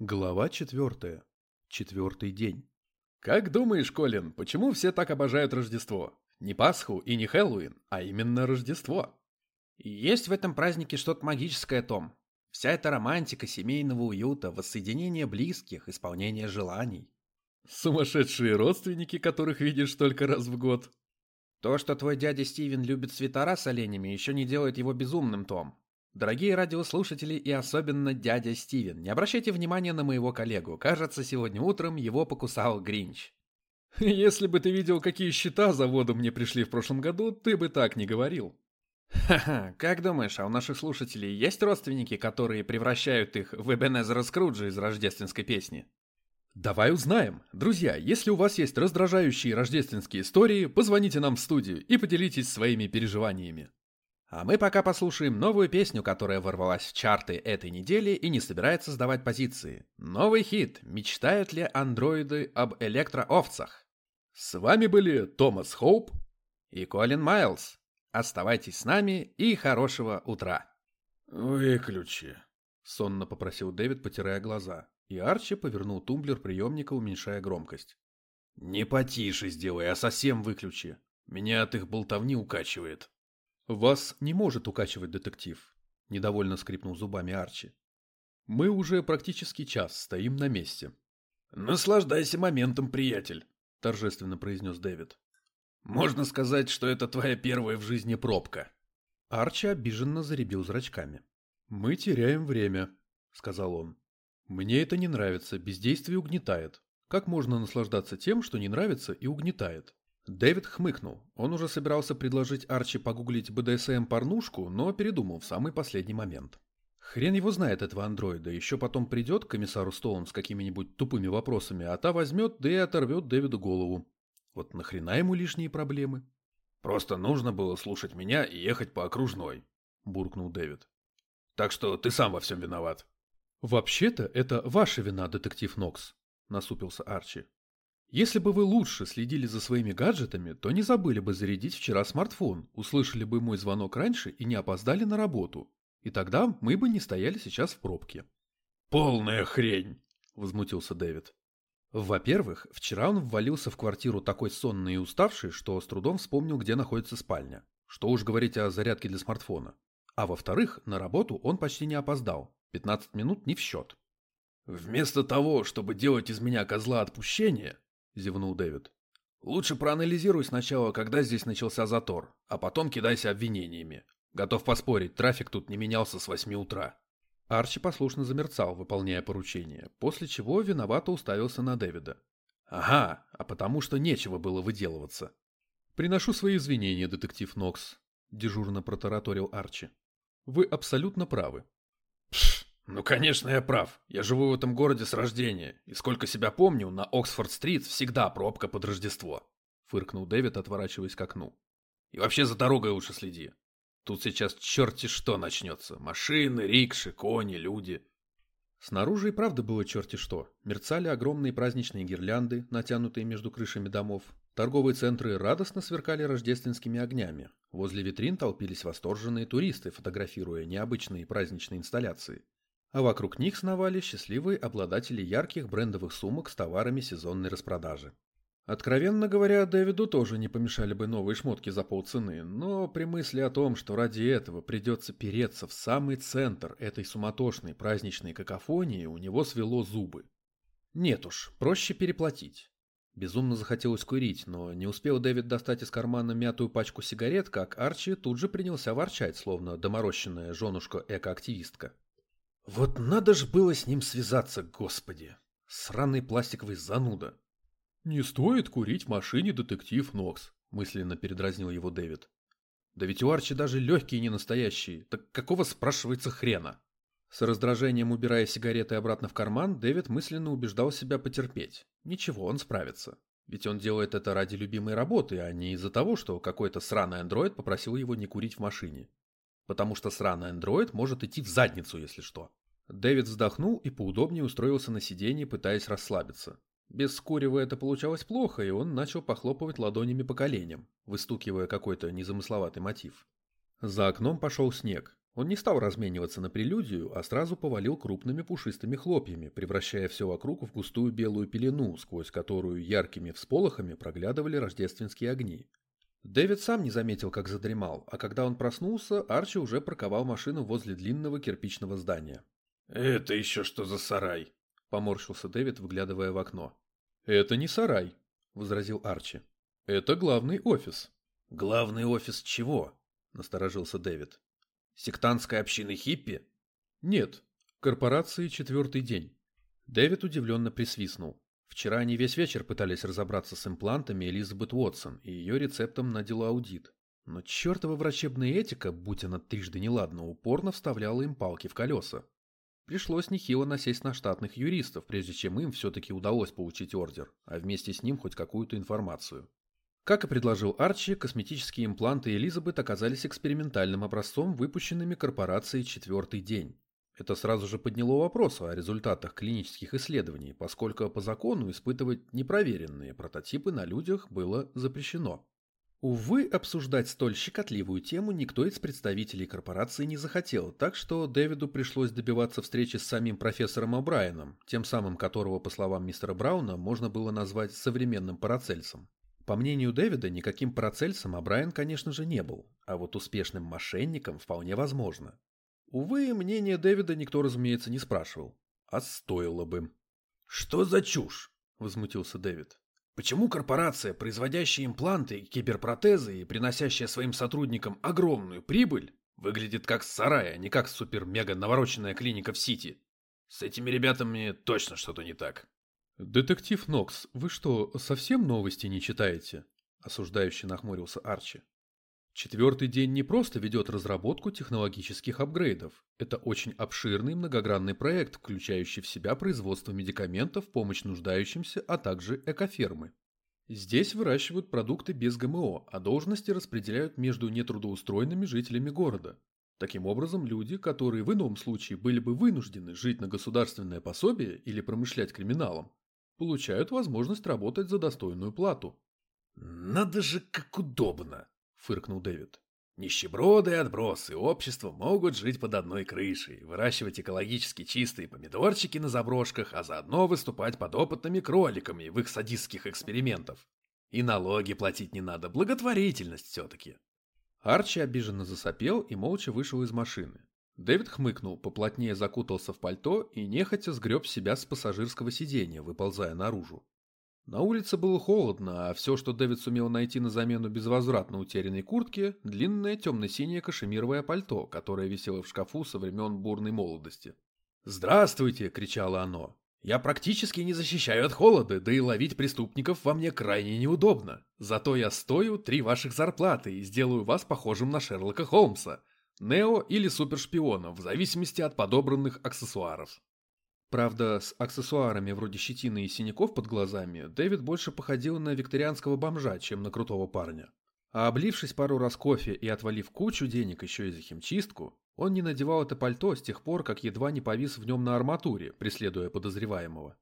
Глава четвертая. Четвертый день. Как думаешь, Колин, почему все так обожают Рождество? Не Пасху и не Хэллоуин, а именно Рождество. Есть в этом празднике что-то магическое, Том. Вся эта романтика семейного уюта, воссоединение близких, исполнение желаний. Сумасшедшие родственники, которых видишь только раз в год. То, что твой дядя Стивен любит свитера с оленями, еще не делает его безумным, Том. Дорогие радиослушатели и особенно дядя Стивен, не обращайте внимания на моего коллегу. Кажется, сегодня утром его покусал Гринч. Если бы ты видел, какие счета за воду мне пришли в прошлом году, ты бы так не говорил. Ха-ха, как думаешь, а у наших слушателей есть родственники, которые превращают их в Эбенезера Скруджа из рождественской песни? Давай узнаем. Друзья, если у вас есть раздражающие рождественские истории, позвоните нам в студию и поделитесь своими переживаниями. А мы пока послушаем новую песню, которая ворвалась в чарты этой недели и не собирается сдавать позиции. Новый хит «Мечтают ли андроиды об электроовцах?» С вами были Томас Хоуп и Колин Майлз. Оставайтесь с нами и хорошего утра. «Выключи», — сонно попросил Дэвид, потирая глаза, и Арчи повернул тумблер приемника, уменьшая громкость. «Не потише сделай, а совсем выключи. Меня от их болтовни укачивает». «Вас не может укачивать детектив», – недовольно скрипнул зубами Арчи. «Мы уже практически час стоим на месте». «Наслаждайся моментом, приятель», – торжественно произнес Дэвид. «Можно сказать, что это твоя первая в жизни пробка». Арчи обиженно заребил зрачками. «Мы теряем время», – сказал он. «Мне это не нравится, бездействие угнетает. Как можно наслаждаться тем, что не нравится и угнетает?» Дэвид хмыкнул. Он уже собирался предложить Арчи погуглить БДСМ-порнушку, но передумал в самый последний момент. Хрен его знает этого андроида, еще потом придет к комиссару Стоун с какими-нибудь тупыми вопросами, а та возьмет, да и оторвет Дэвиду голову. Вот нахрена ему лишние проблемы? «Просто нужно было слушать меня и ехать по окружной», – буркнул Дэвид. «Так что ты сам во всем виноват». «Вообще-то это ваша вина, детектив Нокс», – насупился Арчи. Если бы вы лучше следили за своими гаджетами, то не забыли бы зарядить вчера смартфон, услышали бы мой звонок раньше и не опоздали на работу. И тогда мы бы не стояли сейчас в пробке. «Полная хрень!» – возмутился Дэвид. Во-первых, вчера он ввалился в квартиру такой сонный и уставший, что с трудом вспомнил, где находится спальня. Что уж говорить о зарядке для смартфона. А во-вторых, на работу он почти не опоздал. 15 минут не в счет. «Вместо того, чтобы делать из меня козла отпущения, зевнул Дэвид. «Лучше проанализируй сначала, когда здесь начался затор, а потом кидайся обвинениями. Готов поспорить, трафик тут не менялся с восьми утра». Арчи послушно замерцал, выполняя поручение, после чего виновато уставился на Дэвида. «Ага, а потому что нечего было выделываться». «Приношу свои извинения, детектив Нокс», – дежурно протараторил Арчи. «Вы абсолютно правы». «Пш, ну, конечно, я прав. Я живу в этом городе с рождения, и сколько себя помню, на Оксфорд-стрит всегда пробка под Рождество. Фыркнул Дэвид, отворачиваясь к окну. И вообще за дорогой лучше следи. Тут сейчас черти что начнется. Машины, рикши, кони, люди. Снаружи и правда было черти что. Мерцали огромные праздничные гирлянды, натянутые между крышами домов. Торговые центры радостно сверкали рождественскими огнями. Возле витрин толпились восторженные туристы, фотографируя необычные праздничные инсталляции а вокруг них сновали счастливые обладатели ярких брендовых сумок с товарами сезонной распродажи. Откровенно говоря, Дэвиду тоже не помешали бы новые шмотки за полцены, но при мысли о том, что ради этого придется переться в самый центр этой суматошной праздничной какофонии, у него свело зубы. Нет уж, проще переплатить. Безумно захотелось курить, но не успел Дэвид достать из кармана мятую пачку сигарет, как Арчи тут же принялся ворчать, словно доморощенная женушка-экоактивистка. Вот надо ж было с ним связаться, господи. Сраный пластиковый зануда. Не стоит курить в машине, детектив Нокс, мысленно передразнил его Дэвид. Да ведь у Арчи даже легкие не настоящие. Так какого, спрашивается, хрена? С раздражением убирая сигареты обратно в карман, Дэвид мысленно убеждал себя потерпеть. Ничего, он справится. Ведь он делает это ради любимой работы, а не из-за того, что какой-то сраный андроид попросил его не курить в машине. Потому что сраный андроид может идти в задницу, если что. Дэвид вздохнул и поудобнее устроился на сиденье, пытаясь расслабиться. Без курева это получалось плохо, и он начал похлопывать ладонями по коленям, выстукивая какой-то незамысловатый мотив. За окном пошел снег. Он не стал размениваться на прелюдию, а сразу повалил крупными пушистыми хлопьями, превращая все вокруг в густую белую пелену, сквозь которую яркими всполохами проглядывали рождественские огни. Дэвид сам не заметил, как задремал, а когда он проснулся, Арчи уже парковал машину возле длинного кирпичного здания. «Это еще что за сарай?» – поморщился Дэвид, выглядывая в окно. «Это не сарай», – возразил Арчи. «Это главный офис». «Главный офис чего?» – насторожился Дэвид. «Сектантской общины хиппи?» «Нет, корпорации «Четвертый день». Дэвид удивленно присвистнул. Вчера они весь вечер пытались разобраться с имплантами Элизабет Уотсон и ее рецептом на делоаудит. Но чертова врачебная этика, будь она трижды неладна, упорно вставляла им палки в колеса. Пришлось нехило насесть на штатных юристов, прежде чем им все-таки удалось получить ордер, а вместе с ним хоть какую-то информацию. Как и предложил Арчи, косметические импланты Элизабет оказались экспериментальным образцом, выпущенными корпорацией «Четвертый день». Это сразу же подняло вопрос о результатах клинических исследований, поскольку по закону испытывать непроверенные прототипы на людях было запрещено. Увы, обсуждать столь щекотливую тему никто из представителей корпорации не захотел, так что Дэвиду пришлось добиваться встречи с самим профессором О'Брайеном, тем самым которого, по словам мистера Брауна, можно было назвать современным парацельсом. По мнению Дэвида, никаким парацельсом О'Брайен, конечно же, не был, а вот успешным мошенником вполне возможно. Увы, мнение Дэвида никто, разумеется, не спрашивал. А стоило бы. «Что за чушь?» – возмутился Дэвид. Почему корпорация, производящая импланты, киберпротезы и приносящая своим сотрудникам огромную прибыль, выглядит как сарай, а не как супер-мега навороченная клиника в Сити? С этими ребятами точно что-то не так. «Детектив Нокс, вы что, совсем новости не читаете?» – осуждающе нахмурился Арчи. Четвертый день не просто ведет разработку технологических апгрейдов. Это очень обширный многогранный проект, включающий в себя производство медикаментов, помощь нуждающимся, а также экофермы. Здесь выращивают продукты без ГМО, а должности распределяют между нетрудоустроенными жителями города. Таким образом, люди, которые в ином случае были бы вынуждены жить на государственное пособие или промышлять криминалом, получают возможность работать за достойную плату. «Надо же, как удобно!» – фыркнул Дэвид. Нищеброды и отбросы общества могут жить под одной крышей, выращивать экологически чистые помидорчики на заброшках, а заодно выступать подопытными кроликами в их садистских экспериментах. И налоги платить не надо, благотворительность все-таки. Арчи обиженно засопел и молча вышел из машины. Дэвид хмыкнул, поплотнее закутался в пальто и нехотя сгреб себя с пассажирского сиденья, выползая наружу. На улице было холодно, а все, что Дэвид сумел найти на замену безвозвратно утерянной куртке, длинное темно-синее кашемировое пальто, которое висело в шкафу со времен бурной молодости. «Здравствуйте!» – кричало оно. «Я практически не защищаю от холода, да и ловить преступников во мне крайне неудобно. Зато я стою три ваших зарплаты и сделаю вас похожим на Шерлока Холмса, Нео или супершпиона, в зависимости от подобранных аксессуаров». Правда, с аксессуарами вроде щетины и синяков под глазами Дэвид больше походил на викторианского бомжа, чем на крутого парня. А облившись пару раз кофе и отвалив кучу денег еще и за химчистку, он не надевал это пальто с тех пор, как едва не повис в нем на арматуре, преследуя подозреваемого.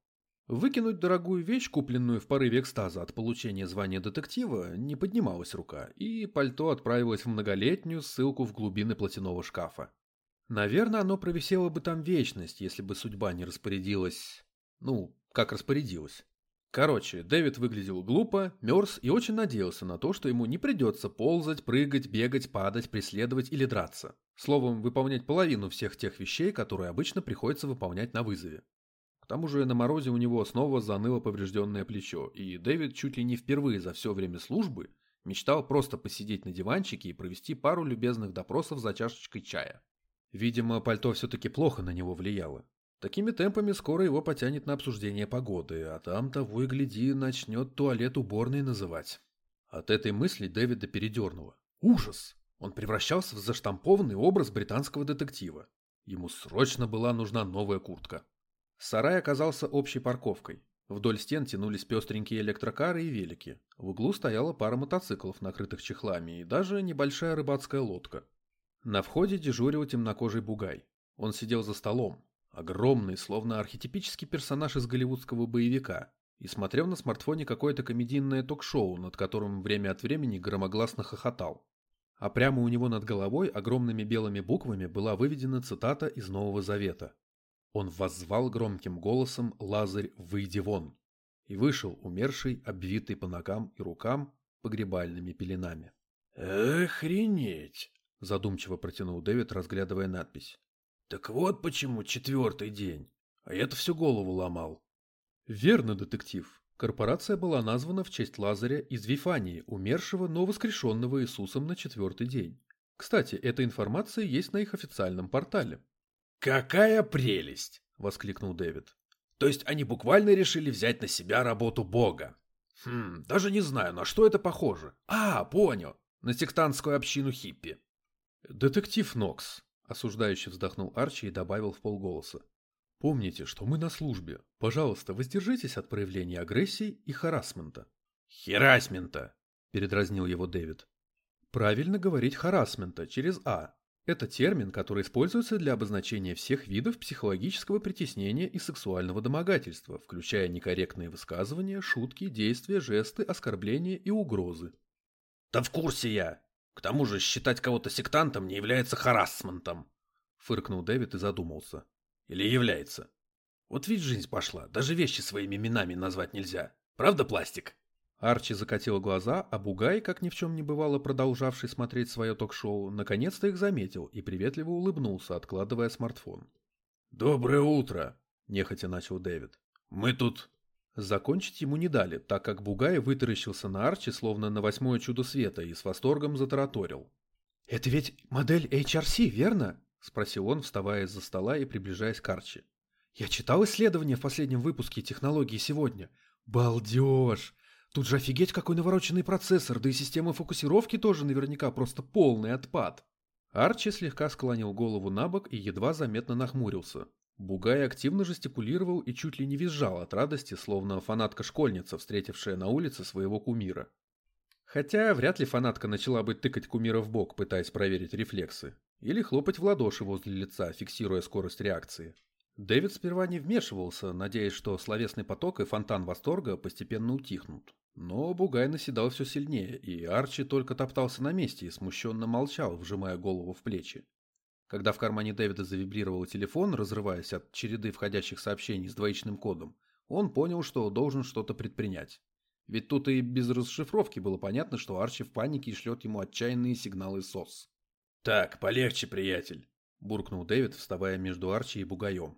Выкинуть дорогую вещь, купленную в порыве экстаза от получения звания детектива, не поднималась рука, и пальто отправилось в многолетнюю ссылку в глубины платяного шкафа. Наверное, оно провисело бы там вечность, если бы судьба не распорядилась... Ну, как распорядилась. Короче, Дэвид выглядел глупо, мерз и очень надеялся на то, что ему не придется ползать, прыгать, бегать, падать, преследовать или драться. Словом, выполнять половину всех тех вещей, которые обычно приходится выполнять на вызове. К тому же на морозе у него снова заныло поврежденное плечо, и Дэвид чуть ли не впервые за все время службы мечтал просто посидеть на диванчике и провести пару любезных допросов за чашечкой чая. Видимо, пальто все-таки плохо на него влияло. Такими темпами скоро его потянет на обсуждение погоды, а там того и гляди начнет туалет уборной называть. От этой мысли Дэвида передернуло. Ужас! Он превращался в заштампованный образ британского детектива. Ему срочно была нужна новая куртка. Сарай оказался общей парковкой. Вдоль стен тянулись пестренькие электрокары и велики. В углу стояла пара мотоциклов, накрытых чехлами, и даже небольшая рыбацкая лодка. На входе дежурил темнокожий бугай. Он сидел за столом, огромный, словно архетипический персонаж из голливудского боевика, и смотрел на смартфоне какое-то комедийное ток-шоу, над которым время от времени громогласно хохотал. а прямо у него над головой огромными белыми буквами была выведена цитата из Нового Завета. Он воззвал громким голосом «Лазарь, выйди вон!» и вышел умерший, обвитый по ногам и рукам погребальными пеленами. «Охренеть!» – задумчиво протянул Дэвид, разглядывая надпись. «Так вот почему четвертый день, а я-то всю голову ломал». «Верно, детектив. Корпорация была названа в честь Лазаря из Вифании, умершего, но воскрешенного Иисусом на четвертый день. Кстати, эта информация есть на их официальном портале. «Какая прелесть!» – воскликнул Дэвид. «То есть они буквально решили взять на себя работу Бога? Хм, даже не знаю, на что это похоже. А, понял. На сектантскую общину хиппи». «Детектив Нокс», – осуждающе вздохнул Арчи и добавил в полголоса. Помните, что мы на службе. Пожалуйста, воздержитесь от проявления агрессии и харасмента. Херасмента, передразнил его Дэвид. Правильно говорить харасмента через А. Это термин, который используется для обозначения всех видов психологического притеснения и сексуального домогательства, включая некорректные высказывания, шутки, действия, жесты, оскорбления и угрозы. Да в курсе я. К тому же считать кого-то сектантом не является харасментом. Фыркнул Дэвид и задумался. Или является? Вот ведь жизнь пошла, даже вещи своими именами назвать нельзя. Правда, пластик? Арчи закатил глаза, а Бугай, как ни в чем не бывало продолжавший смотреть свое ток-шоу, наконец-то их заметил и приветливо улыбнулся, откладывая смартфон. «Доброе утро!» – нехотя начал Дэвид. «Мы тут...» Закончить ему не дали, так как Бугай вытаращился на Арчи, словно на восьмое чудо света, и с восторгом затараторил. «Это ведь модель HRC, верно?» – спросил он, вставая из-за стола и приближаясь к Арчи. «Я читал исследование в последнем выпуске технологии сегодня. Балдеж! Тут же офигеть какой навороченный процессор, да и система фокусировки тоже наверняка просто полный отпад». Арчи слегка склонил голову на бок и едва заметно нахмурился. Бугай активно жестикулировал и чуть ли не визжал от радости, словно фанатка-школьница, встретившая на улице своего кумира. Хотя вряд ли фанатка начала бы тыкать кумира в бок, пытаясь проверить рефлексы. Или хлопать в ладоши возле лица, фиксируя скорость реакции. Дэвид сперва не вмешивался, надеясь, что словесный поток и фонтан восторга постепенно утихнут. Но Бугай наседал все сильнее, и Арчи только топтался на месте и смущенно молчал, вжимая голову в плечи. Когда в кармане Дэвида завибрировал телефон, разрываясь от череды входящих сообщений с двоичным кодом, он понял, что должен что-то предпринять. Ведь тут и без расшифровки было понятно, что Арчи в панике шлет ему отчаянные сигналы СОС. «Так, полегче, приятель», – буркнул Дэвид, вставая между Арчи и Бугаем.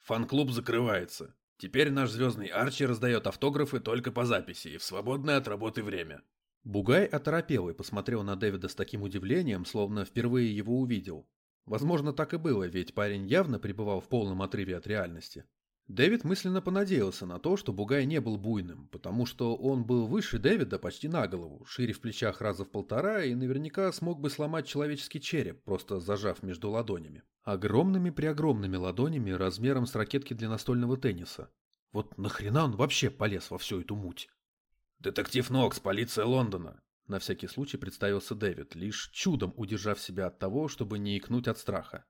«Фан-клуб закрывается. Теперь наш звездный Арчи раздает автографы только по записи и в свободное от работы время». Бугай оторопел и посмотрел на Дэвида с таким удивлением, словно впервые его увидел. Возможно, так и было, ведь парень явно пребывал в полном отрыве от реальности. Дэвид мысленно понадеялся на то, что Бугай не был буйным, потому что он был выше Дэвида почти на голову, шире в плечах раза в полтора и наверняка смог бы сломать человеческий череп, просто зажав между ладонями. Огромными-преогромными ладонями размером с ракетки для настольного тенниса. Вот нахрена он вообще полез во всю эту муть? «Детектив Нокс, полиция Лондона», на всякий случай представился Дэвид, лишь чудом удержав себя от того, чтобы не икнуть от страха.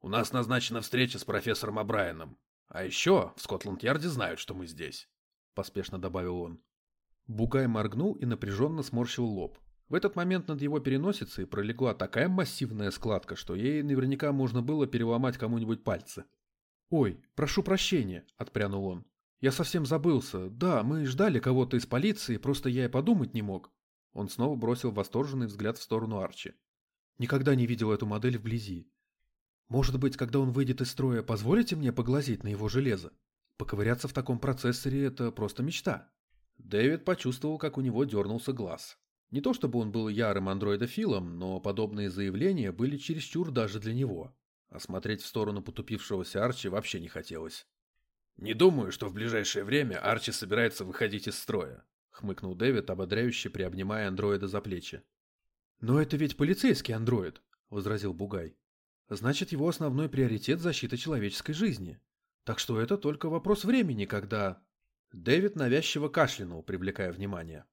«У нас назначена встреча с профессором Абрайаном. А еще в Скотланд-Ярде знают, что мы здесь», – поспешно добавил он. Бугай моргнул и напряженно сморщил лоб. В этот момент над его переносицей пролегла такая массивная складка, что ей наверняка можно было переломать кому-нибудь пальцы. «Ой, прошу прощения», – отпрянул он. «Я совсем забылся. Да, мы ждали кого-то из полиции, просто я и подумать не мог». Он снова бросил восторженный взгляд в сторону Арчи. «Никогда не видел эту модель вблизи. Может быть, когда он выйдет из строя, позволите мне поглазеть на его железо? Поковыряться в таком процессоре – это просто мечта. Дэвид почувствовал, как у него дернулся глаз. Не то чтобы он был ярым андроидофилом, но подобные заявления были чересчур даже для него. А смотреть в сторону потупившегося Арчи вообще не хотелось. «Не думаю, что в ближайшее время Арчи собирается выходить из строя», — хмыкнул Дэвид, ободряюще приобнимая андроида за плечи. «Но это ведь полицейский андроид», — возразил Бугай. Значит, его основной приоритет – защита человеческой жизни. Так что это только вопрос времени, когда... Дэвид навязчиво кашлянул, привлекая внимание.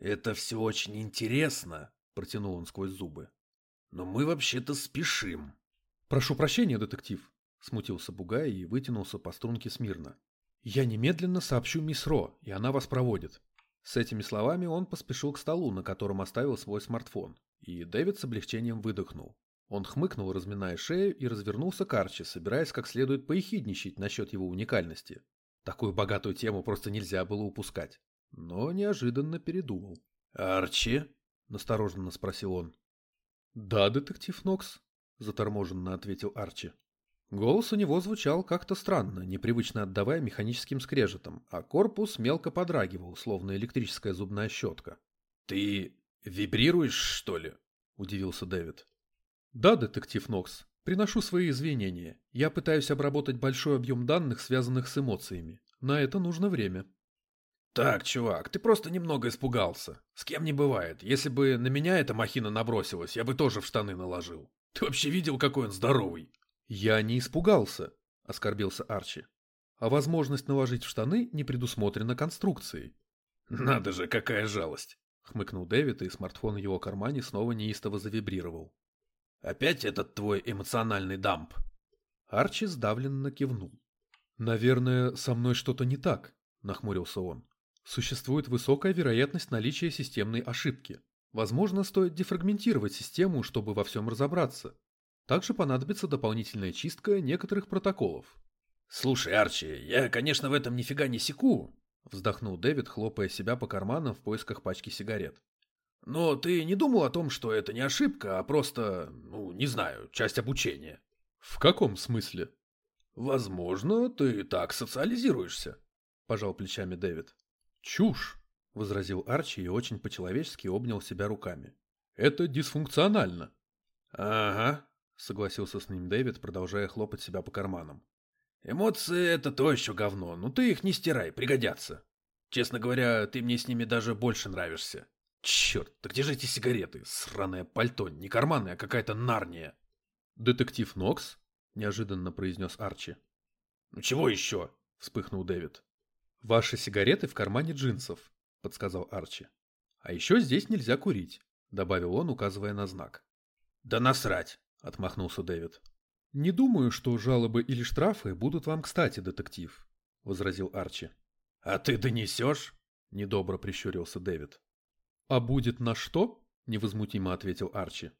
«Это все очень интересно», – протянул он сквозь зубы. «Но мы вообще-то спешим». «Прошу прощения, детектив», – смутился Бугай и вытянулся по струнке смирно. «Я немедленно сообщу мисс Ро, и она вас проводит». С этими словами он поспешил к столу, на котором оставил свой смартфон, И Дэвид с облегчением выдохнул. Он хмыкнул, разминая шею, и развернулся к Арчи, собираясь как следует поехидничать насчет его уникальности. Такую богатую тему просто нельзя было упускать. Но неожиданно передумал. «Арчи?» – настороженно спросил он. «Да, детектив Нокс», – заторможенно ответил Арчи. Голос у него звучал как-то странно, непривычно отдавая механическим скрежетом, а корпус мелко подрагивал, словно электрическая зубная щетка. «Ты вибрируешь, что ли?» – удивился Дэвид. «Да, детектив Нокс, приношу свои извинения. Я пытаюсь обработать большой объем данных, связанных с эмоциями. На это нужно время». «Так, чувак, ты просто немного испугался. С кем не бывает. Если бы на меня эта махина набросилась, я бы тоже в штаны наложил. Ты вообще видел, какой он здоровый?» «Я не испугался», — оскорбился Арчи. «А возможность наложить в штаны не предусмотрена конструкцией». «Надо же, какая жалость!» — хмыкнул Дэвид, и смартфон в его кармане снова неистово завибрировал. «Опять этот твой эмоциональный дамп?» Арчи сдавленно кивнул. «Наверное, со мной что-то не так», — нахмурился он. Существует высокая вероятность наличия системной ошибки. Возможно, стоит дефрагментировать систему, чтобы во всем разобраться. Также понадобится дополнительная чистка некоторых протоколов. «Слушай, Арчи, я, конечно, в этом нифига не секу», — вздохнул Дэвид, хлопая себя по карманам в поисках пачки сигарет. «Но ты не думал о том, что это не ошибка, а просто, ну, не знаю, часть обучения?» «В каком смысле?» «Возможно, ты так социализируешься», — пожал плечами Дэвид. «Чушь!» — возразил Арчи и очень по-человечески обнял себя руками. «Это дисфункционально». «Ага», — согласился с ним Дэвид, продолжая хлопать себя по карманам. «Эмоции — это то еще говно, но ты их не стирай, пригодятся. Честно говоря, ты мне с ними даже больше нравишься. Черт, так где же эти сигареты? Сраное пальто, не карманное, а какая-то нарния». «Детектив Нокс?» — неожиданно произнес Арчи. «Ну чего еще?» — вспыхнул Дэвид. «Ваши сигареты в кармане джинсов», — подсказал Арчи. «А еще здесь нельзя курить», — добавил он, указывая на знак. «Да насрать», — отмахнулся Дэвид. «Не думаю, что жалобы или штрафы будут вам кстати, детектив», — возразил Арчи. «А ты донесешь?» — недобро прищурился Дэвид. «А будет на что?» — невозмутимо ответил Арчи.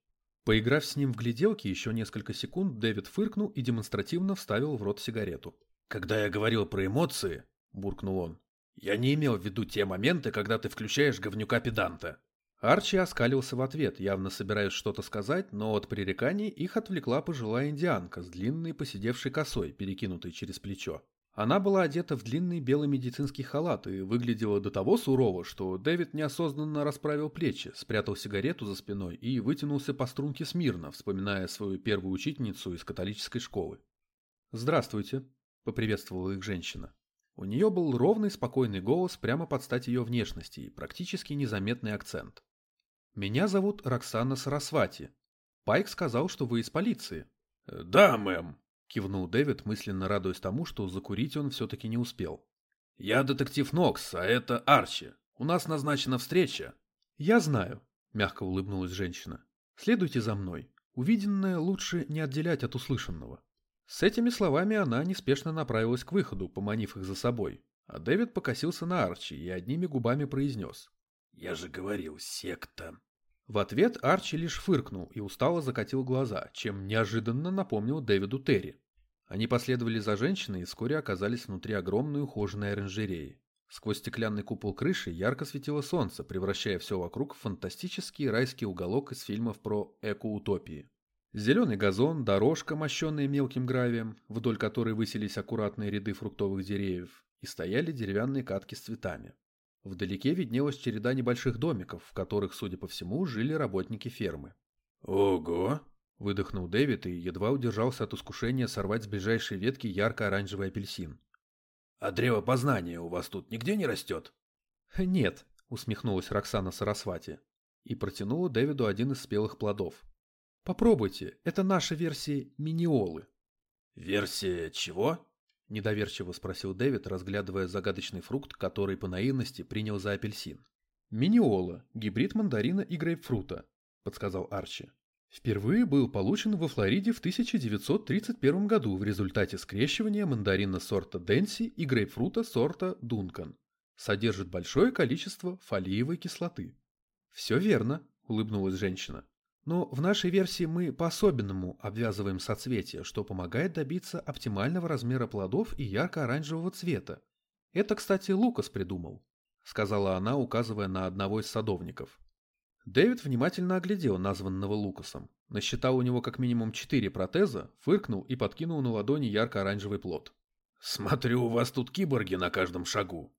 Поиграв с ним в гляделки еще несколько секунд, Дэвид фыркнул и демонстративно вставил в рот сигарету. «Когда я говорил про эмоции, — буркнул он. «Я не имел в виду те моменты, когда ты включаешь говнюка-педанта». Арчи оскалился в ответ, явно собираясь что-то сказать, но от пререканий их отвлекла пожилая индианка с длинной посидевшей косой, перекинутой через плечо. Она была одета в длинный белый медицинский халат и выглядела до того сурово, что Дэвид неосознанно расправил плечи, спрятал сигарету за спиной и вытянулся по струнке смирно, вспоминая свою первую учительницу из католической школы. «Здравствуйте», — поприветствовала их женщина. У нее был ровный, спокойный голос прямо под стать ее внешности и практически незаметный акцент. «Меня зовут Роксана Сарасвати. Пайк сказал, что вы из полиции». «Э, «Да, мэм», — кивнул Дэвид, мысленно радуясь тому, что закурить он все-таки не успел. «Я детектив Нокс, а это Арчи. У нас назначена встреча». «Я знаю», — мягко улыбнулась женщина. «Следуйте за мной. Увиденное лучше не отделять от услышанного». С этими словами она неспешно направилась к выходу, поманив их за собой. А Дэвид покосился на Арчи и одними губами произнес. «Я же говорил, секта». В ответ Арчи лишь фыркнул и устало закатил глаза, чем неожиданно напомнил Дэвиду Терри. Они последовали за женщиной и вскоре оказались внутри огромной ухоженной оранжереи. Сквозь стеклянный купол крыши ярко светило солнце, превращая все вокруг в фантастический райский уголок из фильмов про эко-утопии. Зеленый газон, дорожка, мощенная мелким гравием, вдоль которой высились аккуратные ряды фруктовых деревьев, и стояли деревянные катки с цветами. Вдалеке виднелась череда небольших домиков, в которых, судя по всему, жили работники фермы. «Ого!» – выдохнул Дэвид и едва удержался от искушения сорвать с ближайшей ветки ярко-оранжевый апельсин. «А древо познания у вас тут нигде не растет?» «Нет», – усмехнулась Роксана Сарасвати и протянула Дэвиду один из спелых плодов. Попробуйте, это наша версия миниолы. Версия чего? Недоверчиво спросил Дэвид, разглядывая загадочный фрукт, который по наивности принял за апельсин. Миниола – гибрид мандарина и грейпфрута, подсказал Арчи. Впервые был получен во Флориде в 1931 году в результате скрещивания мандарина сорта Дэнси и грейпфрута сорта Дункан. Содержит большое количество фолиевой кислоты. «Все верно», – улыбнулась женщина. Но в нашей версии мы по-особенному обвязываем соцветия, что помогает добиться оптимального размера плодов и ярко-оранжевого цвета. Это, кстати, Лукас придумал, сказала она, указывая на одного из садовников. Дэвид внимательно оглядел названного Лукасом, насчитал у него как минимум четыре протеза, фыркнул и подкинул на ладони ярко-оранжевый плод. «Смотрю, у вас тут киборги на каждом шагу.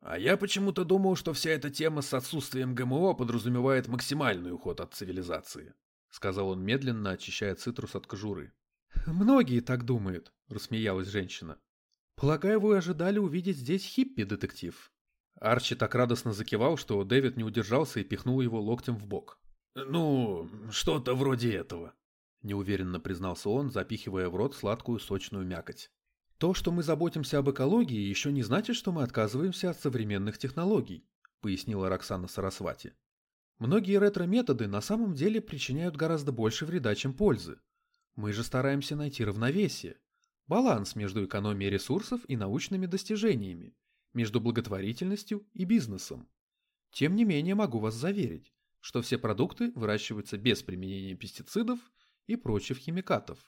А я почему-то думал, что вся эта тема с отсутствием ГМО подразумевает максимальный уход от цивилизации», сказал он медленно, очищая цитрус от кожуры. «Многие так думают», — рассмеялась женщина. «Полагаю, вы ожидали увидеть здесь хиппи, детектив?» Арчи так радостно закивал, что Дэвид не удержался и пихнул его локтем в бок. «Ну, что-то вроде этого», — неуверенно признался он, запихивая в рот сладкую сочную мякоть. «То, что мы заботимся об экологии, еще не значит, что мы отказываемся от современных технологий», — пояснила Роксана Сарасвати. «Многие ретро-методы на самом деле причиняют гораздо больше вреда, чем пользы. Мы же стараемся найти равновесие, баланс между экономией ресурсов и научными достижениями, между благотворительностью и бизнесом. Тем не менее могу вас заверить, что все продукты выращиваются без применения пестицидов и прочих химикатов.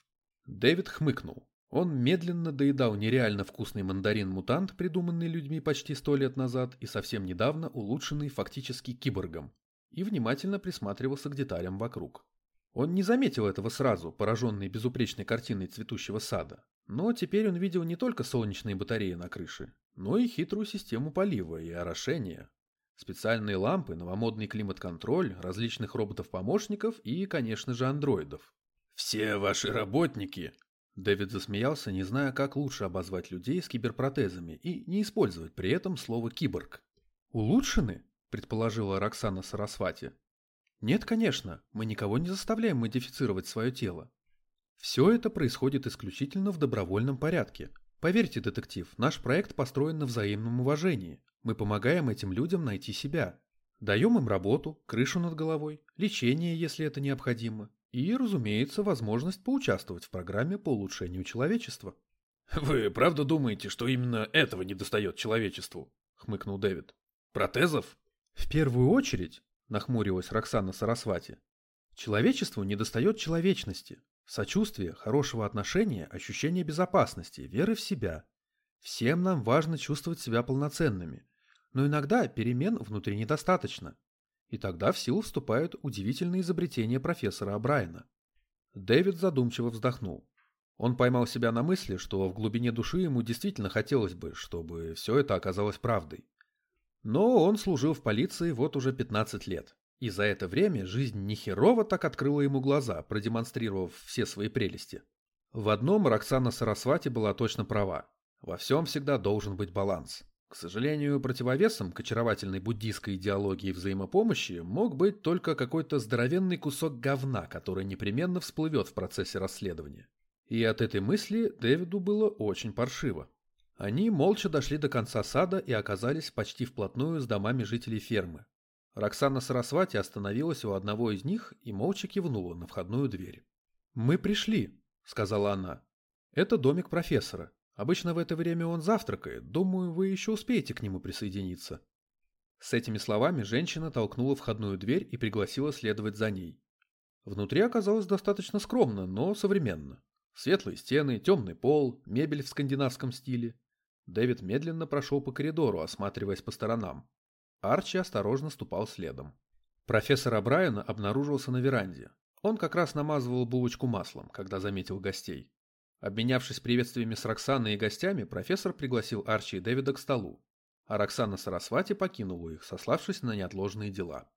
Дэвид хмыкнул. Он медленно доедал нереально вкусный мандарин-мутант, придуманный людьми почти сто лет назад и совсем недавно улучшенный фактически киборгом, и внимательно присматривался к деталям вокруг. Он не заметил этого сразу, пораженный безупречной картиной цветущего сада, но теперь он видел не только солнечные батареи на крыше, но и хитрую систему полива и орошения. Специальные лампы, новомодный климат-контроль, различных роботов-помощников и, конечно же, андроидов. «Все ваши работники!» Дэвид засмеялся, не зная, как лучше обозвать людей с киберпротезами и не использовать при этом слово «киборг». «Улучшены?» – предположила Роксана Сарасвати. «Нет, конечно, мы никого не заставляем модифицировать свое тело. Все это происходит исключительно в добровольном порядке, Поверьте, детектив, наш проект построен на взаимном уважении. Мы помогаем этим людям найти себя. Даем им работу, крышу над головой, лечение, если это необходимо, и, разумеется, возможность поучаствовать в программе по улучшению человечества. «Вы правда думаете, что именно этого недостает человечеству?» — хмыкнул Дэвид. «Протезов?» «В первую очередь», — нахмурилась Роксана Сарасвати, — «человечеству недостает человечности, Сочувствие, хорошего отношения, ощущение безопасности, веры в себя. Всем нам важно чувствовать себя полноценными. Но иногда перемен внутри недостаточно. И тогда в силу вступают удивительные изобретения профессора Абрайна. Дэвид задумчиво вздохнул. Он поймал себя на мысли, что в глубине души ему действительно хотелось бы, чтобы все это оказалось правдой. Но он служил в полиции вот уже 15 лет. И за это время жизнь нехерово так открыла ему глаза, продемонстрировав все свои прелести. В одном Роксана Сарасвати была точно права. Во всем всегда должен быть баланс. К сожалению, противовесом к очаровательной буддийской идеологии взаимопомощи мог быть только какой-то здоровенный кусок говна, который непременно всплывет в процессе расследования. И от этой мысли Дэвиду было очень паршиво. Они молча дошли до конца сада и оказались почти вплотную с домами жителей фермы, Роксана Сарасвати остановилась у одного из них и молча кивнула на входную дверь. «Мы пришли», — сказала она. «Это домик профессора. Обычно в это время он завтракает. Думаю, вы еще успеете к нему присоединиться». С этими словами женщина толкнула входную дверь и пригласила следовать за ней. Внутри оказалось достаточно скромно, но современно. Светлые стены, темный пол, мебель в скандинавском стиле. Дэвид медленно прошел по коридору, осматриваясь по сторонам. Арчи осторожно ступал следом. Профессор Абрайан обнаружился на веранде. Он как раз намазывал булочку маслом, когда заметил гостей. Обменявшись приветствиями с Роксаной и гостями, профессор пригласил Арчи и Дэвида к столу, а Роксана Сарасвати покинула их, сославшись на неотложные дела.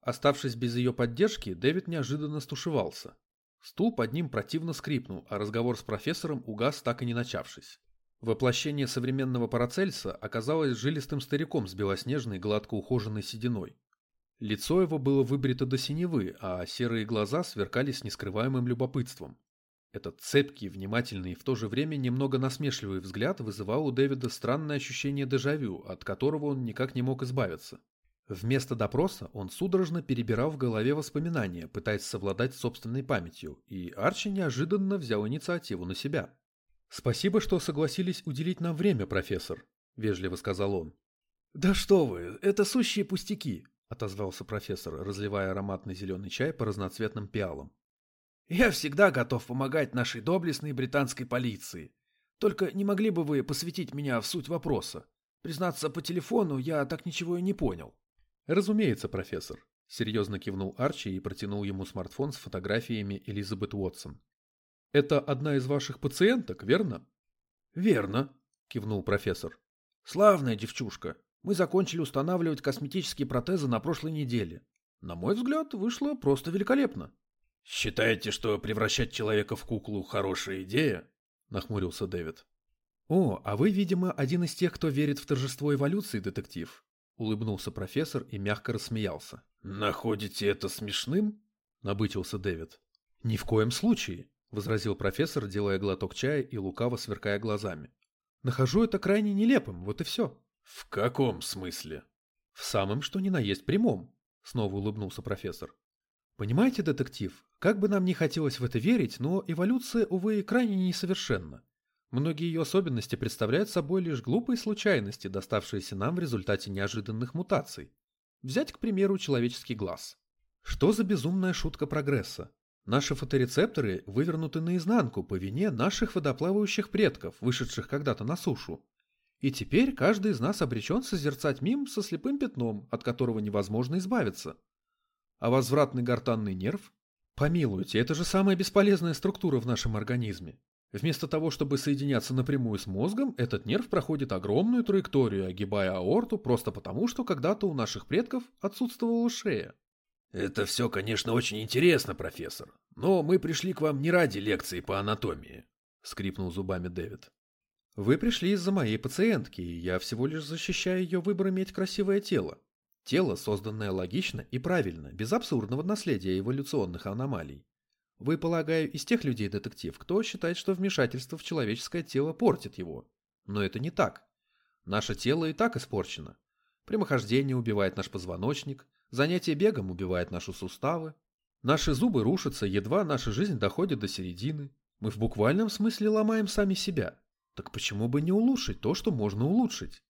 Оставшись без ее поддержки, Дэвид неожиданно стушевался. Стул под ним противно скрипнул, а разговор с профессором угас, так и не начавшись. Воплощение современного Парацельса оказалось жилистым стариком с белоснежной гладко ухоженной сединой. Лицо его было выбрито до синевы, а серые глаза сверкали с нескрываемым любопытством. Этот цепкий, внимательный и в то же время немного насмешливый взгляд вызывал у Дэвида странное ощущение дежавю, от которого он никак не мог избавиться. Вместо допроса он судорожно перебирал в голове воспоминания, пытаясь совладать с собственной памятью, и Арчи неожиданно взял инициативу на себя. «Спасибо, что согласились уделить нам время, профессор», — вежливо сказал он. «Да что вы, это сущие пустяки», — отозвался профессор, разливая ароматный зеленый чай по разноцветным пиалам. «Я всегда готов помогать нашей доблестной британской полиции. Только не могли бы вы посвятить меня в суть вопроса? Признаться, по телефону я так ничего и не понял». «Разумеется, профессор», — серьезно кивнул Арчи и протянул ему смартфон с фотографиями Элизабет Уотсон. «Это одна из ваших пациенток, верно?» «Верно», — кивнул профессор. «Славная девчушка. Мы закончили устанавливать косметические протезы на прошлой неделе. На мой взгляд, вышло просто великолепно. «Считаете, что превращать человека в куклу – хорошая идея?» – нахмурился Дэвид. «О, а вы, видимо, один из тех, кто верит в торжество эволюции, детектив», – улыбнулся профессор и мягко рассмеялся. «Находите это смешным?» – набычился Дэвид. «Ни в коем случае», – возразил профессор, делая глоток чая и лукаво сверкая глазами. «Нахожу это крайне нелепым, вот и все». «В каком смысле?» «В самом что ни на есть прямом», — снова улыбнулся профессор. «Понимаете, детектив, как бы нам ни хотелось в это верить, но эволюция, увы, крайне несовершенна. Многие ее особенности представляют собой лишь глупые случайности, доставшиеся нам в результате неожиданных мутаций. Взять, к примеру, человеческий глаз. Что за безумная шутка прогресса? Наши фоторецепторы вывернуты наизнанку по вине наших водоплавающих предков, вышедших когда-то на сушу. И теперь каждый из нас обречен созерцать мим со слепым пятном, от которого невозможно избавиться. А возвратный гортанный нерв? Помилуйте, это же самая бесполезная структура в нашем организме. Вместо того, чтобы соединяться напрямую с мозгом, этот нерв проходит огромную траекторию, огибая аорту просто потому, что когда-то у наших предков отсутствовала шея. Это все, конечно, очень интересно, профессор, но мы пришли к вам не ради лекции по анатомии, скрипнул зубами Дэвид. Вы пришли из-за моей пациентки, и я всего лишь защищаю ее выбор иметь красивое тело. Тело, созданное логично и правильно, без абсурдного наследия эволюционных аномалий. Вы, полагаю, из тех людей, детектив, кто считает, что вмешательство в человеческое тело портит его. Но это не так. Наше тело и так испорчено. Прямохождение убивает наш позвоночник, занятие бегом убивает наши суставы. Наши зубы рушатся, едва наша жизнь доходит до середины. Мы в буквальном смысле ломаем сами себя. Так почему бы не улучшить то, что можно улучшить?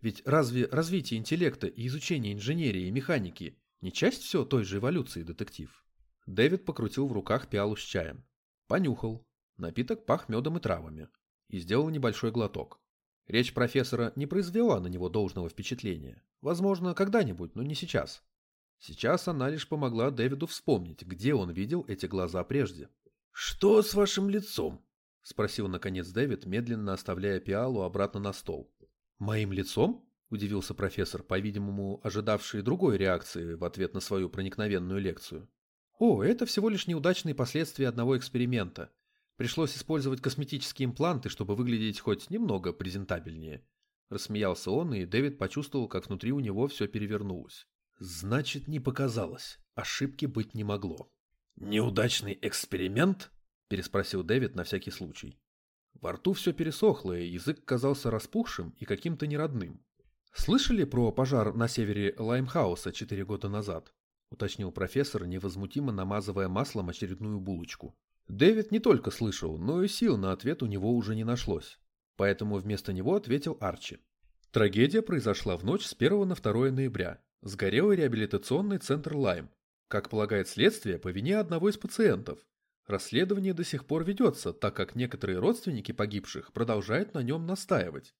Ведь разве развитие интеллекта и изучение инженерии и механики не часть все той же эволюции, детектив? Дэвид покрутил в руках пиалу с чаем. Понюхал. Напиток пах медом и травами. И сделал небольшой глоток. Речь профессора не произвела на него должного впечатления. Возможно, когда-нибудь, но не сейчас. Сейчас она лишь помогла Дэвиду вспомнить, где он видел эти глаза прежде. «Что с вашим лицом?» — спросил наконец Дэвид, медленно оставляя пиалу обратно на стол. «Моим лицом?» — удивился профессор, по-видимому, ожидавший другой реакции в ответ на свою проникновенную лекцию. «О, это всего лишь неудачные последствия одного эксперимента. Пришлось использовать косметические импланты, чтобы выглядеть хоть немного презентабельнее». Рассмеялся он, и Дэвид почувствовал, как внутри у него все перевернулось. «Значит, не показалось. Ошибки быть не могло». «Неудачный эксперимент?» – переспросил Дэвид на всякий случай. Во рту все пересохло, и язык казался распухшим и каким-то неродным. «Слышали про пожар на севере Лаймхауса четыре года назад?» – уточнил профессор, невозмутимо намазывая маслом очередную булочку. Дэвид не только слышал, но и сил на ответ у него уже не нашлось. Поэтому вместо него ответил Арчи. Трагедия произошла в ночь с 1 на 2 ноября. Сгорел реабилитационный центр Лайм. Как полагает следствие, по вине одного из пациентов, Расследование до сих пор ведется, так как некоторые родственники погибших продолжают на нем настаивать.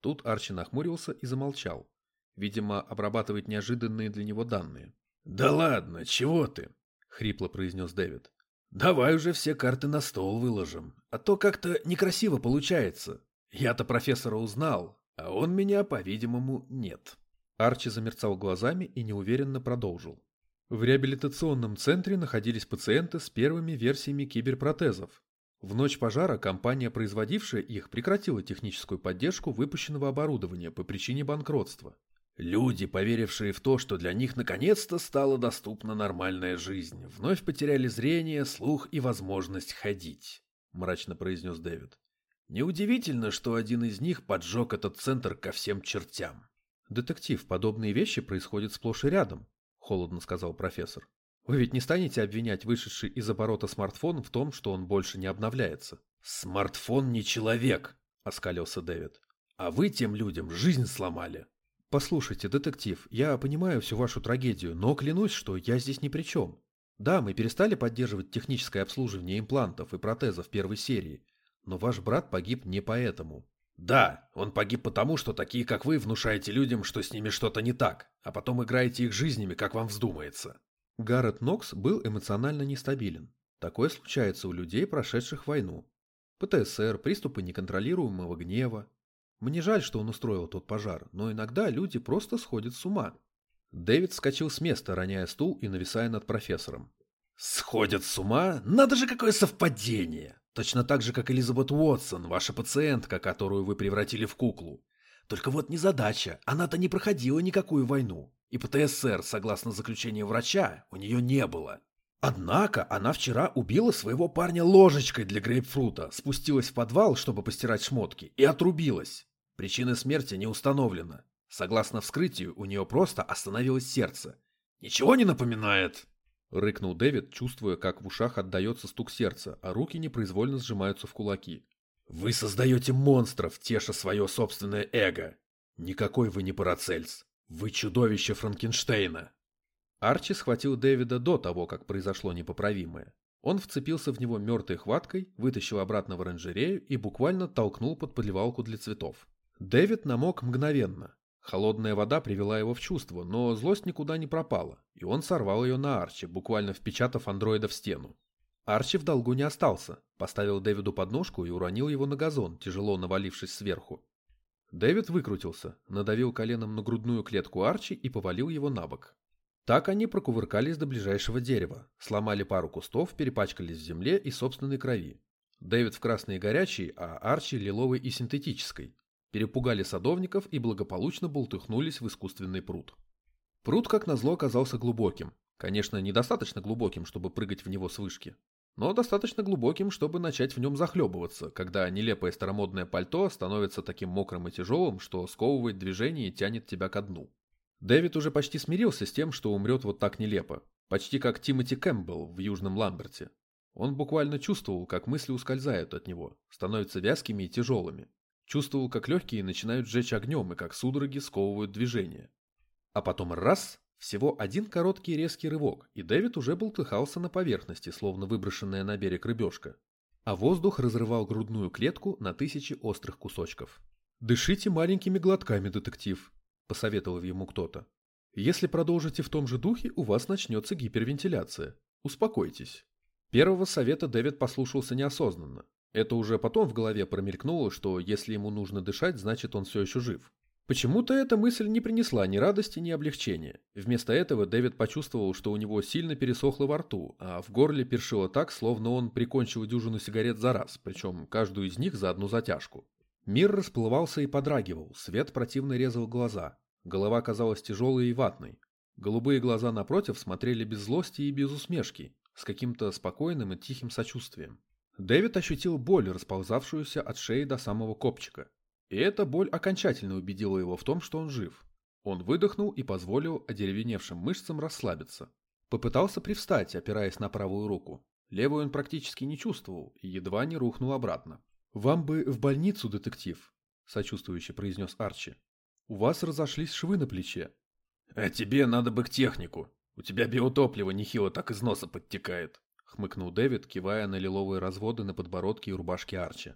Тут Арчи нахмурился и замолчал. Видимо, обрабатывает неожиданные для него данные. «Да ладно, чего ты?» — хрипло произнес Дэвид. «Давай уже все карты на стол выложим, а то как-то некрасиво получается. Я-то профессора узнал, а он меня, по-видимому, нет». Арчи замерцал глазами и неуверенно продолжил. В реабилитационном центре находились пациенты с первыми версиями киберпротезов. В ночь пожара компания, производившая их, прекратила техническую поддержку выпущенного оборудования по причине банкротства. Люди, поверившие в то, что для них наконец-то стала доступна нормальная жизнь, вновь потеряли зрение, слух и возможность ходить, мрачно произнес Дэвид. Неудивительно, что один из них поджег этот центр ко всем чертям. Детектив, подобные вещи происходят сплошь и рядом, холодно сказал профессор. Вы ведь не станете обвинять вышедший из оборота смартфон в том, что он больше не обновляется? Смартфон не человек, оскалился Дэвид. А вы тем людям жизнь сломали. Послушайте, детектив, я понимаю всю вашу трагедию, но клянусь, что я здесь ни при чем. Да, мы перестали поддерживать техническое обслуживание имплантов и протезов первой серии, но ваш брат погиб не поэтому. Да, он погиб потому, что такие, как вы, внушаете людям, что с ними что-то не так, а потом играете их жизнями, как вам вздумается. Гаррет Нокс был эмоционально нестабилен. Такое случается у людей, прошедших войну. ПТСР, приступы неконтролируемого гнева. Мне жаль, что он устроил тот пожар, но иногда люди просто сходят с ума. Дэвид вскочил с места, роняя стул и нависая над профессором. «Сходят с ума? Надо же, какое совпадение! Точно так же, как Элизабет Уотсон, ваша пациентка, которую вы превратили в куклу. Только вот незадача, она-то не проходила никакую войну. И ПТСР, согласно заключению врача, у нее не было. Однако она вчера убила своего парня ложечкой для грейпфрута, спустилась в подвал, чтобы постирать шмотки, и отрубилась. Причина смерти не установлена. Согласно вскрытию, у нее просто остановилось сердце. Ничего не напоминает? Рыкнул Дэвид, чувствуя, как в ушах отдается стук сердца, а руки непроизвольно сжимаются в кулаки. Вы создаете монстров, теша свое собственное эго. Никакой вы не Парацельс. Вы чудовище Франкенштейна. Арчи схватил Дэвида до того, как произошло непоправимое. Он вцепился в него мертвой хваткой, вытащил обратно в оранжерею и буквально толкнул под подливалку для цветов. Дэвид намок мгновенно. Холодная вода привела его в чувство, но злость никуда не пропала, и он сорвал ее на Арчи, буквально впечатав андроида в стену. Арчи в долгу не остался, поставил Дэвиду подножку и уронил его на газон, тяжело навалившись сверху. Дэвид выкрутился, надавил коленом на грудную клетку Арчи и повалил его на бок. Так они прокувыркались до ближайшего дерева, сломали пару кустов, перепачкались в земле и собственной крови. Дэвид в красной и горячей, а Арчи лиловой и синтетической. Перепугали садовников и благополучно болтыхнулись в искусственный пруд. Пруд, как назло, оказался глубоким. Конечно, недостаточно глубоким, чтобы прыгать в него с вышки но достаточно глубоким, чтобы начать в нем захлебываться, когда нелепое старомодное пальто становится таким мокрым и тяжелым, что сковывает движение и тянет тебя ко дну. Дэвид уже почти смирился с тем, что умрет вот так нелепо, почти как Тимоти Кэмпбелл в Южном Ламберте. Он буквально чувствовал, как мысли ускользают от него, становятся вязкими и тяжелыми. Чувствовал, как легкие начинают сжечь огнем и как судороги сковывают движение. А потом раз всего один короткий резкий рывок, и Дэвид уже болтыхался на поверхности, словно выброшенная на берег рыбешка. А воздух разрывал грудную клетку на тысячи острых кусочков. «Дышите маленькими глотками, детектив», – посоветовал ему кто-то. «Если продолжите в том же духе, у вас начнется гипервентиляция. Успокойтесь». Первого совета Дэвид послушался неосознанно. Это уже потом в голове промелькнуло, что если ему нужно дышать, значит он все еще жив. Почему-то эта мысль не принесла ни радости, ни облегчения. Вместо этого Дэвид почувствовал, что у него сильно пересохло во рту, а в горле першило так, словно он прикончил дюжину сигарет за раз, причем каждую из них за одну затяжку. Мир расплывался и подрагивал, свет противно резал глаза. Голова казалась тяжелой и ватной. Голубые глаза напротив смотрели без злости и без усмешки, с каким-то спокойным и тихим сочувствием. Дэвид ощутил боль, расползавшуюся от шеи до самого копчика. И эта боль окончательно убедила его в том, что он жив. Он выдохнул и позволил одеревеневшим мышцам расслабиться. Попытался привстать, опираясь на правую руку. Левую он практически не чувствовал и едва не рухнул обратно. «Вам бы в больницу, детектив», – сочувствующе произнес Арчи. «У вас разошлись швы на плече». «А тебе надо бы к технику. У тебя биотопливо нехило так из носа подтекает», – хмыкнул Дэвид, кивая на лиловые разводы на подбородке и рубашке Арчи.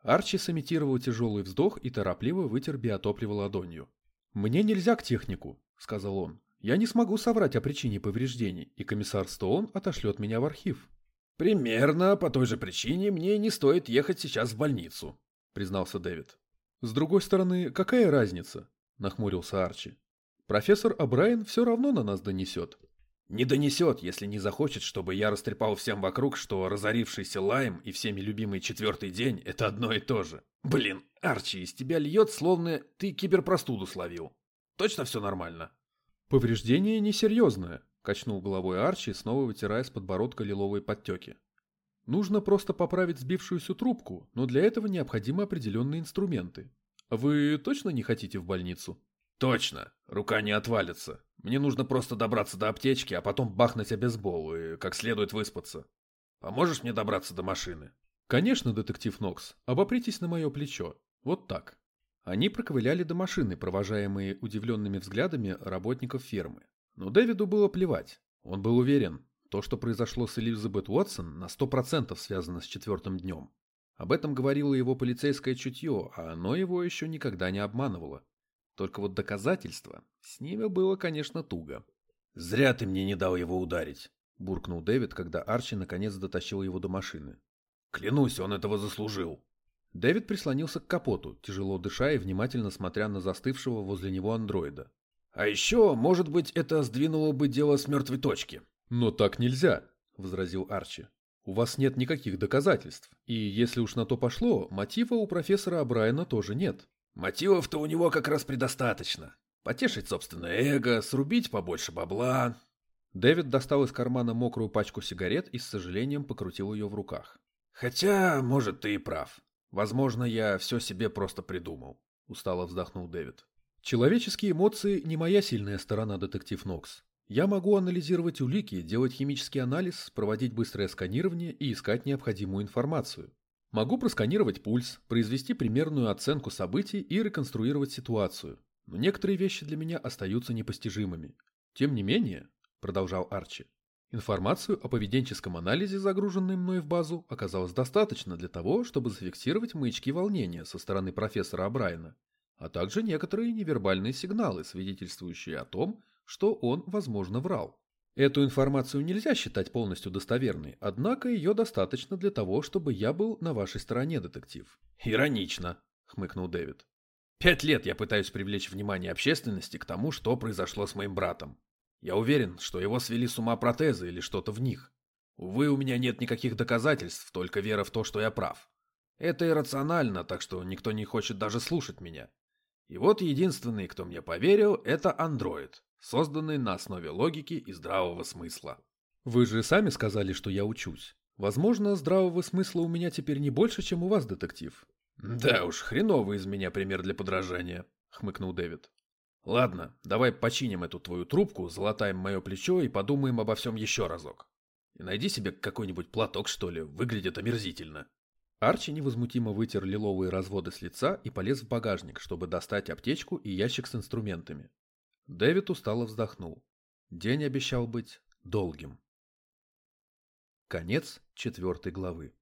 Арчи сымитировал тяжелый вздох и торопливо вытер биотопливо ладонью. «Мне нельзя к технику», — сказал он. «Я не смогу соврать о причине повреждений, и комиссар Стоун отошлет меня в архив». «Примерно по той же причине мне не стоит ехать сейчас в больницу», — признался Дэвид. «С другой стороны, какая разница?» — нахмурился Арчи. «Профессор Абрайен все равно на нас донесет. Не донесет, если не захочет, чтобы я растрепал всем вокруг, что разорившийся Лайм и всеми любимый четвертый день – это одно и то же. Блин, Арчи, из тебя льет, словно ты киберпростуду словил. Точно все нормально? Повреждение несерьезное, качнул головой Арчи, снова вытирая с подбородка лиловые подтеки. Нужно просто поправить сбившуюся трубку, но для этого необходимы определенные инструменты. Вы точно не хотите в больницу? Точно, рука не отвалится. Мне нужно просто добраться до аптечки, а потом бахнуть обезбол и как следует выспаться. Поможешь мне добраться до машины? Конечно, детектив Нокс. Обопритесь на мое плечо. Вот так. Они проковыляли до машины, провожаемые удивленными взглядами работников фермы. Но Дэвиду было плевать. Он был уверен, то, что произошло с Элизабет Уотсон, на 100% связано с четвертым днем. Об этом говорило его полицейское чутье, а оно его еще никогда не обманывало. Только вот доказательства, с ними было, конечно, туго. «Зря ты мне не дал его ударить», – буркнул Дэвид, когда Арчи наконец дотащил его до машины. «Клянусь, он этого заслужил». Дэвид прислонился к капоту, тяжело дыша и внимательно смотря на застывшего возле него андроида. «А еще, может быть, это сдвинуло бы дело с мертвой точки». «Но так нельзя», – возразил Арчи. «У вас нет никаких доказательств, и если уж на то пошло, мотива у профессора Брайана тоже нет». «Мотивов-то у него как раз предостаточно. Потешить собственное эго, срубить побольше бабла». Дэвид достал из кармана мокрую пачку сигарет и с сожалением покрутил ее в руках. «Хотя, может, ты и прав. Возможно, я все себе просто придумал», — устало вздохнул Дэвид. «Человеческие эмоции не моя сильная сторона, детектив Нокс. Я могу анализировать улики, делать химический анализ, проводить быстрое сканирование и искать необходимую информацию. Могу просканировать пульс, произвести примерную оценку событий и реконструировать ситуацию. Но некоторые вещи для меня остаются непостижимыми. Тем не менее, продолжал Арчи, Информацию о поведенческом анализе, загруженной мной в базу, оказалось достаточно для того, чтобы зафиксировать маячки волнения со стороны профессора Абрайна, а также некоторые невербальные сигналы, свидетельствующие о том, что он, возможно, врал. Эту информацию нельзя считать полностью достоверной, однако ее достаточно для того, чтобы я был на вашей стороне, детектив. «Иронично», — хмыкнул Дэвид. «Пять лет я пытаюсь привлечь внимание общественности к тому, что произошло с моим братом. Я уверен, что его свели с ума протезы или что-то в них. Увы, у меня нет никаких доказательств, только вера в то, что я прав. Это иррационально, так что никто не хочет даже слушать меня. И вот единственный, кто мне поверил, это андроид, созданный на основе логики и здравого смысла. Вы же сами сказали, что я учусь. Возможно, здравого смысла у меня теперь не больше, чем у вас, детектив. Да уж, хреновый из меня пример для подражания, хмыкнул Дэвид. Ладно, давай починим эту твою трубку, залатаем мое плечо и подумаем обо всем еще разок. И найди себе какой-нибудь платок, что ли, выглядит омерзительно. Арчи невозмутимо вытер лиловые разводы с лица и полез в багажник, чтобы достать аптечку и ящик с инструментами. Дэвид устало вздохнул. День обещал быть долгим. Конец четвертой главы.